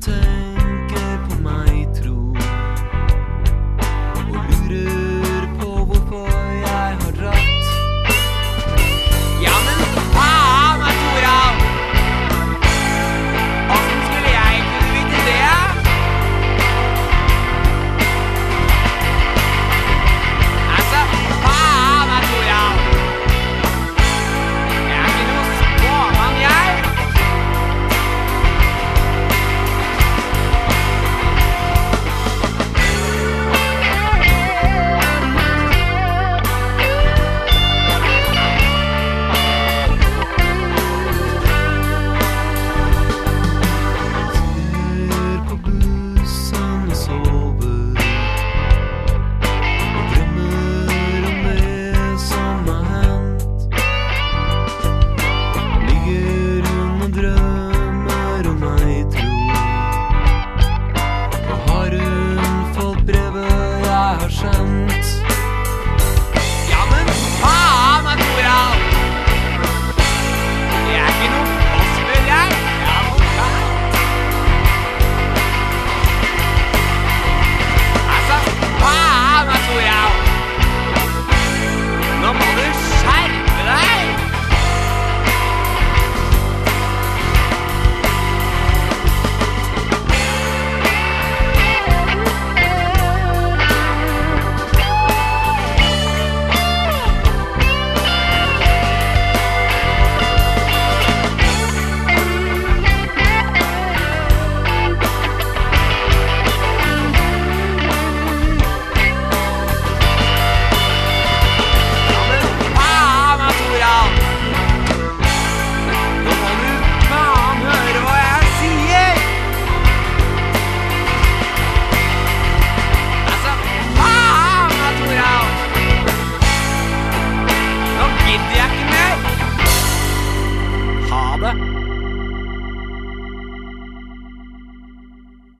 tenker patient. 来